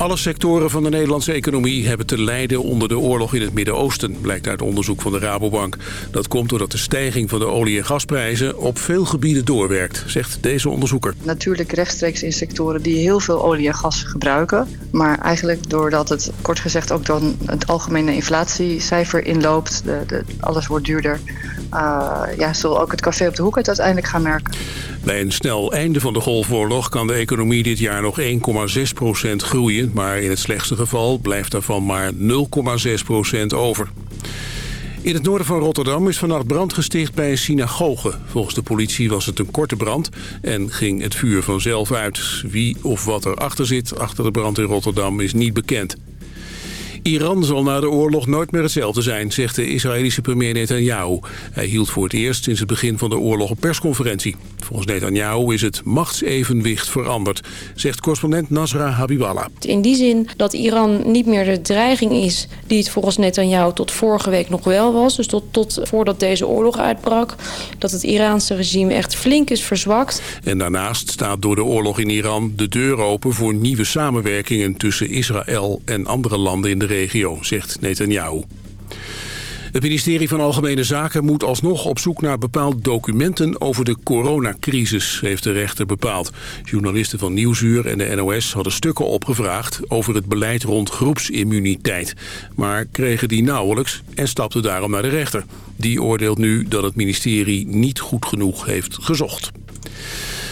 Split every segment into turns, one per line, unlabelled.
Alle sectoren van de Nederlandse economie hebben te lijden onder de oorlog in het Midden-Oosten, blijkt uit onderzoek van de Rabobank. Dat komt doordat de stijging van de olie- en gasprijzen op veel gebieden doorwerkt, zegt deze onderzoeker.
Natuurlijk rechtstreeks in sectoren die heel veel olie en gas gebruiken. Maar eigenlijk doordat het kort gezegd ook dan het algemene inflatiecijfer inloopt, de, de, alles wordt duurder, uh, ja, zal ook het café op de hoek het uiteindelijk gaan merken.
Bij een snel einde van de golfoorlog kan de economie dit jaar nog 1,6% groeien. Maar in het slechtste geval blijft daarvan maar 0,6% over. In het noorden van Rotterdam is vannacht brand gesticht bij een synagoge. Volgens de politie was het een korte brand en ging het vuur vanzelf uit. Wie of wat erachter zit achter de brand in Rotterdam is niet bekend. Iran zal na de oorlog nooit meer hetzelfde zijn, zegt de Israëlische premier Netanyahu. Hij hield voor het eerst sinds het begin van de oorlog een persconferentie. Volgens Netanyahu is het machtsevenwicht veranderd, zegt correspondent Nasra Habiballah.
In die zin dat Iran niet meer de dreiging is die het volgens Netanyahu tot vorige week nog wel was. Dus tot, tot voordat deze oorlog uitbrak. Dat het Iraanse regime echt flink is verzwakt.
En daarnaast staat door de oorlog in Iran de deur open voor nieuwe samenwerkingen tussen Israël en andere landen in de regio, zegt Netanyahu. Het ministerie van Algemene Zaken moet alsnog op zoek naar bepaalde documenten over de coronacrisis, heeft de rechter bepaald. Journalisten van Nieuwsuur en de NOS hadden stukken opgevraagd over het beleid rond groepsimmuniteit. Maar kregen die nauwelijks en stapten daarom naar de rechter. Die oordeelt nu dat het ministerie niet goed genoeg heeft gezocht.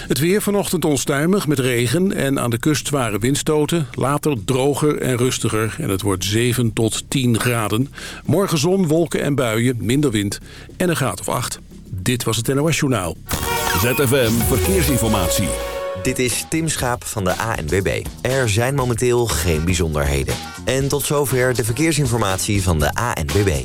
Het weer vanochtend onstuimig met regen en aan de kust zware windstoten. Later droger en rustiger en het wordt 7 tot 10 graden. Morgen zon, wolken en buien, minder wind en een graad of 8. Dit was het NOS Journaal.
ZFM Verkeersinformatie.
Dit is Tim Schaap van de ANWB. Er zijn momenteel geen bijzonderheden. En tot zover de verkeersinformatie van de ANWB.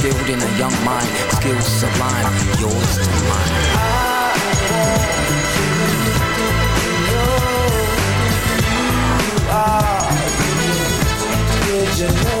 Building in a young mind, skills sublime, yours to mine.
I want you to be. You are.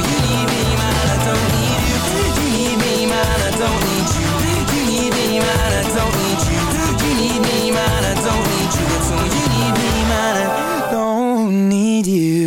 need I don't need you at all You need me man I don't need you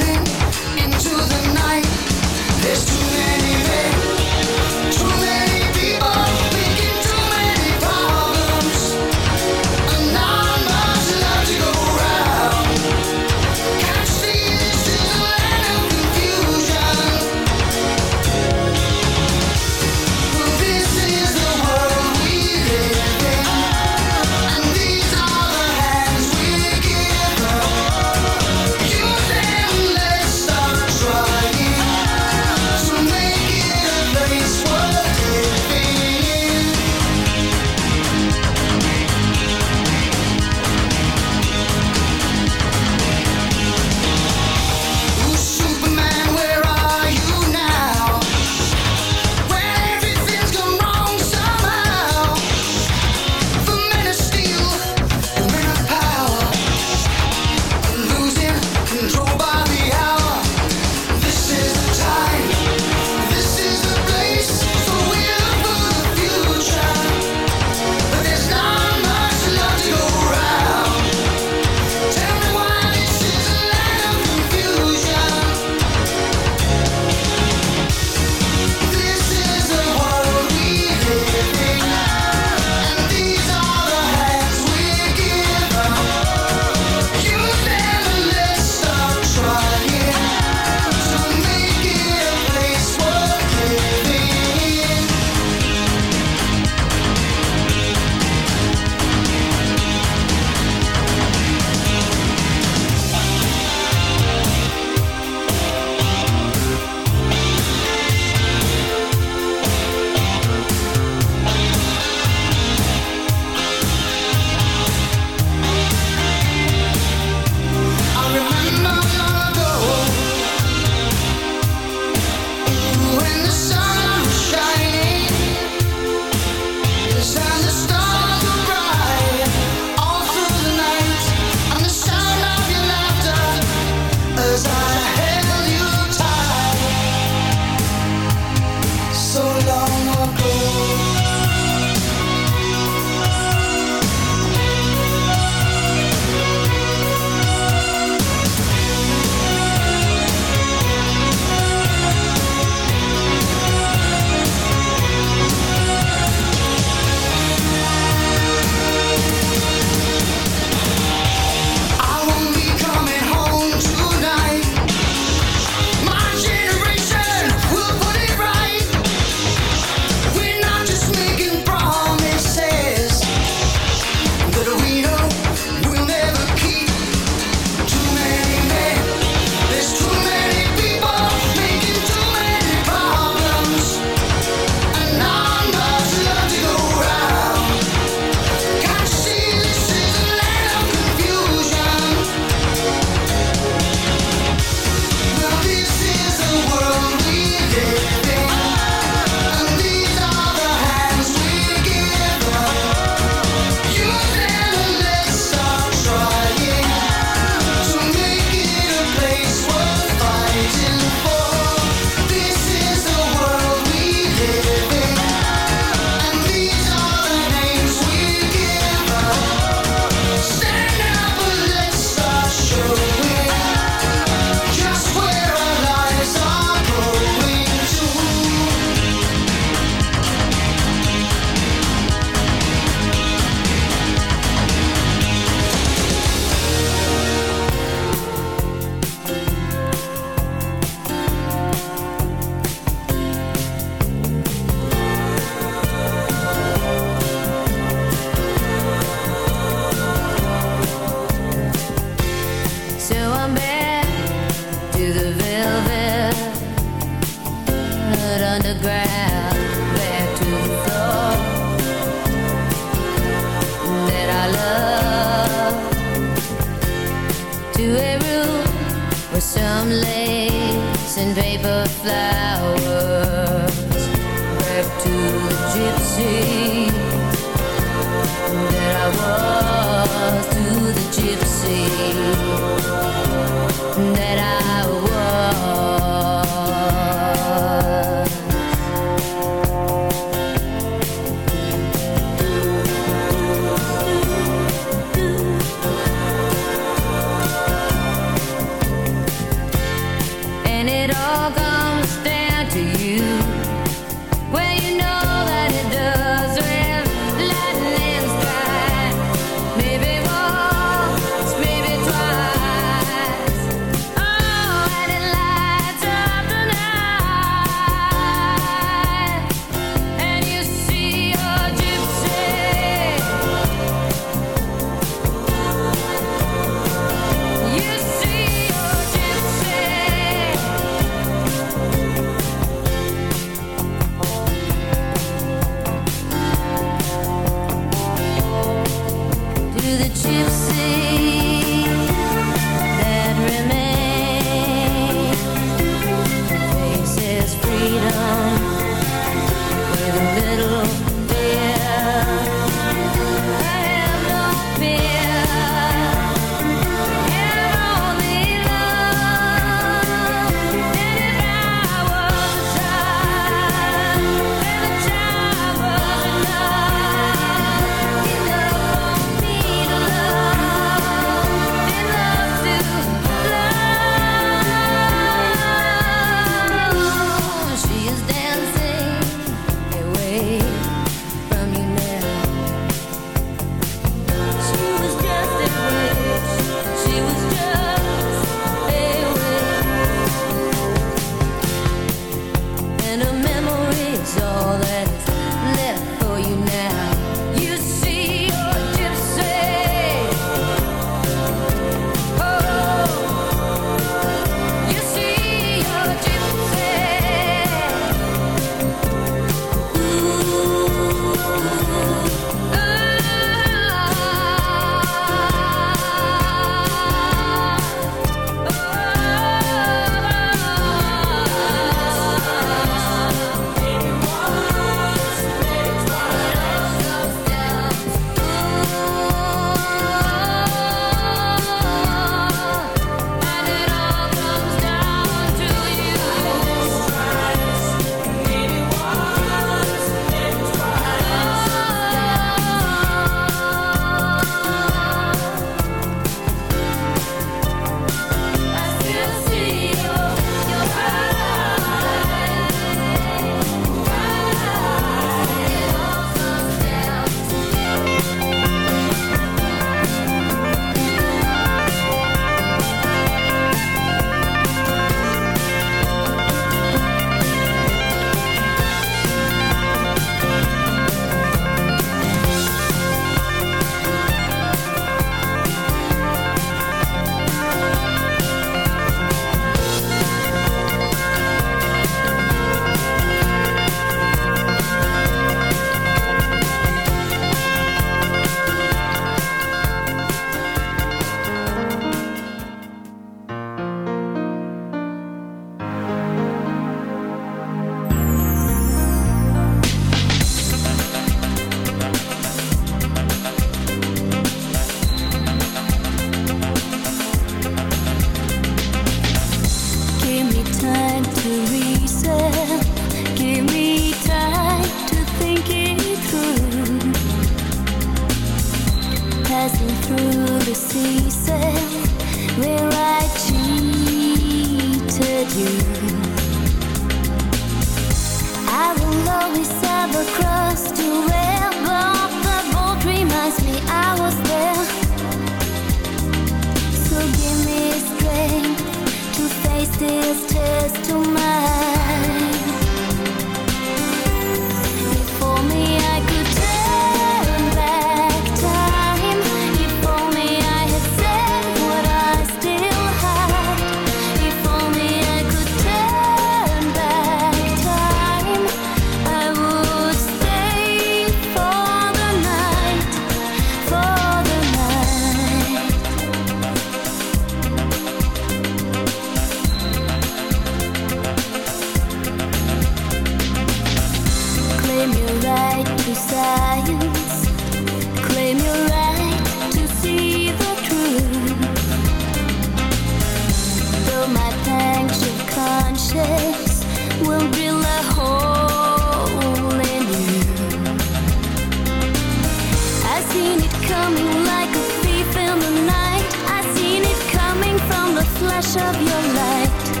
of your
light.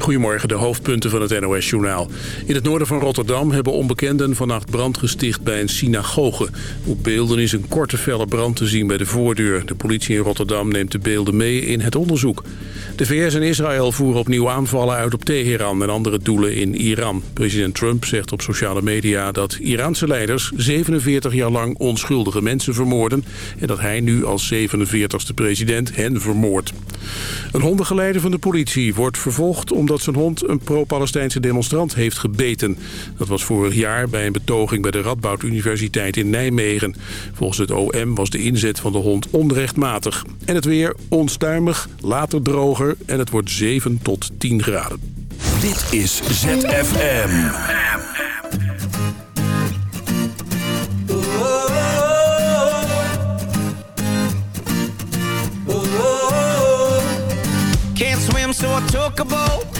Goedemorgen, de hoofdpunten van het NOS-journaal. In het noorden van Rotterdam hebben onbekenden vannacht brand gesticht bij een synagoge. Op beelden is een korte felle brand te zien bij de voordeur. De politie in Rotterdam neemt de beelden mee in het onderzoek. De VS en Israël voeren opnieuw aanvallen uit op Teheran en andere doelen in Iran. President Trump zegt op sociale media dat Iraanse leiders 47 jaar lang onschuldige mensen vermoorden... en dat hij nu als 47ste president hen vermoordt. Een hondengeleider van de politie wordt vervolgd omdat zijn hond een pro-Palestijnse demonstrant heeft gebeten. Dat was vorig jaar bij een betoging bij de Radboud Universiteit in Nijmegen. Volgens het OM was de inzet van de hond onrechtmatig. En het weer onstuimig, later droger en het wordt 7 tot 10 graden.
Dit is ZFM.
Can't swim, so I took a boat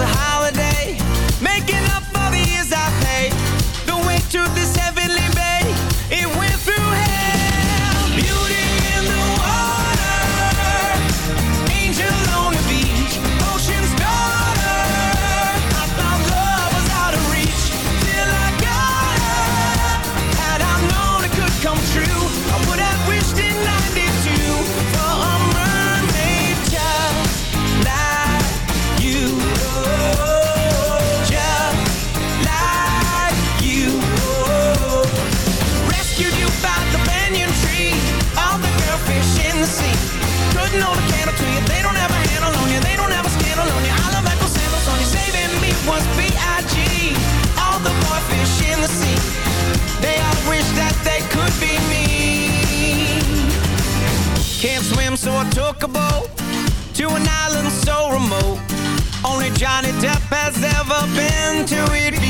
A holiday, to an island so remote. Only Johnny Depp has ever been to it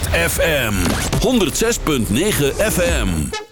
FM 106.9 FM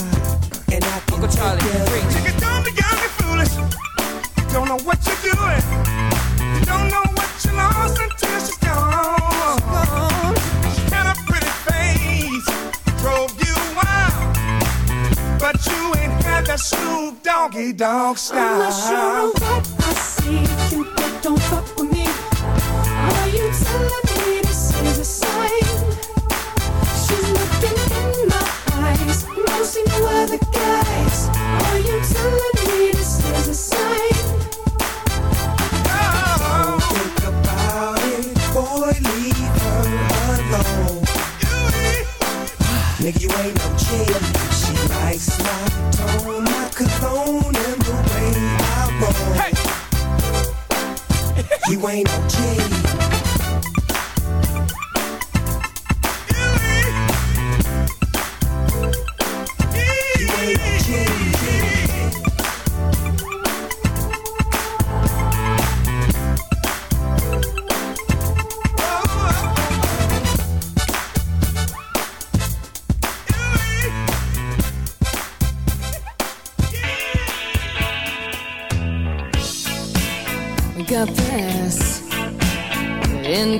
dog style.
What I see, you, don't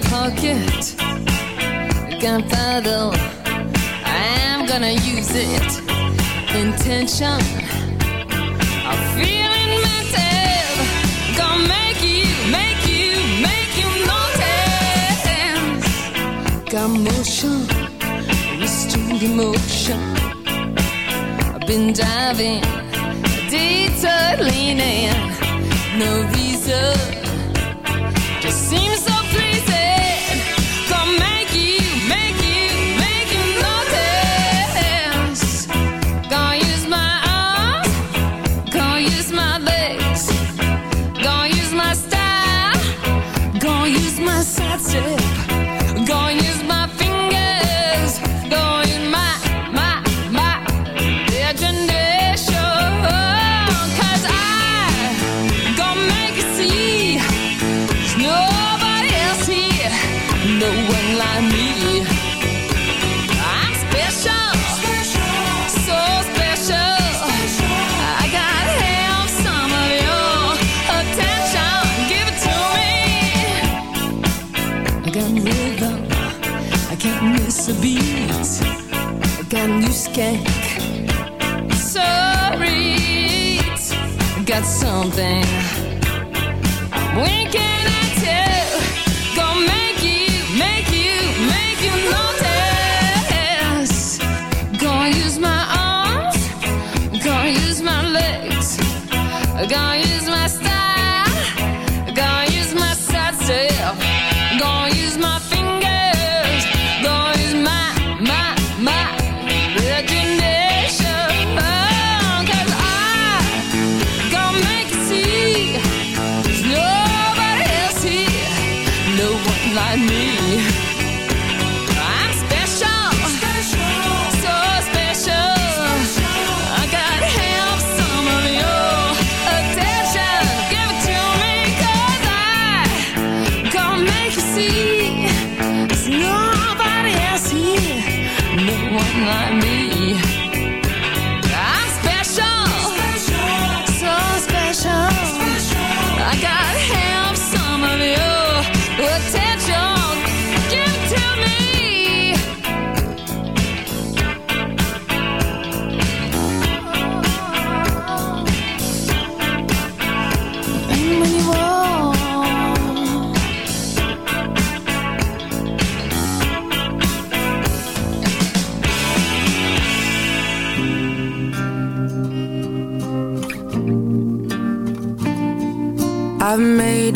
pocket. Gunpowder, I'm gonna use it. Intention, I'm feeling mental. Gonna make you, make you, make you notice. Got motion, restrained emotion. I've been diving, detour. No reason, just seems something. Winking at you, gonna make you, make you, make you notice. Gonna use my arms, gonna use my legs, gonna use.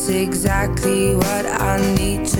that's exactly what I need to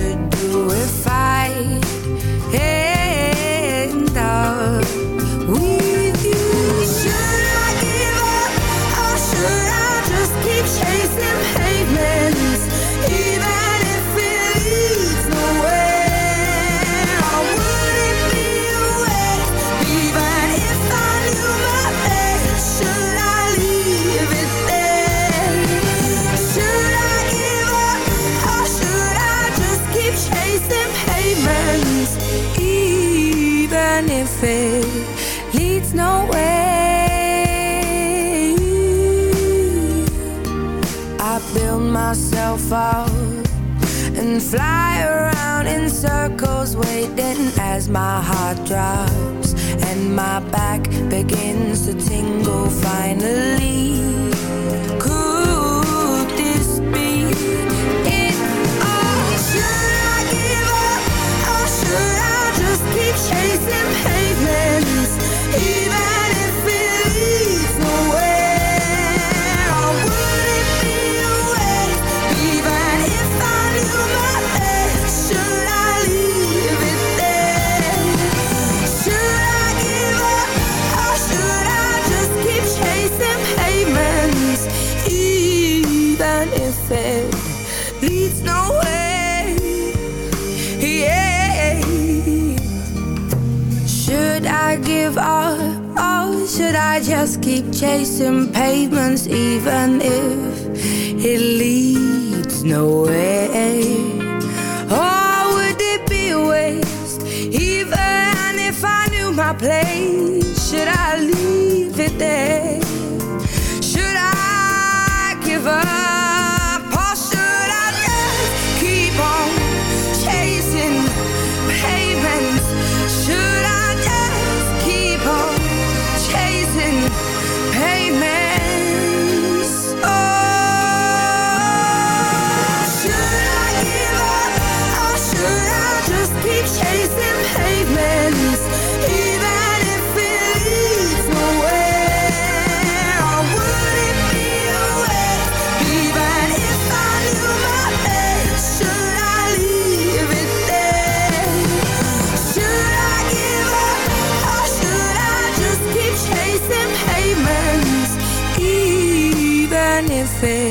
I
hacer.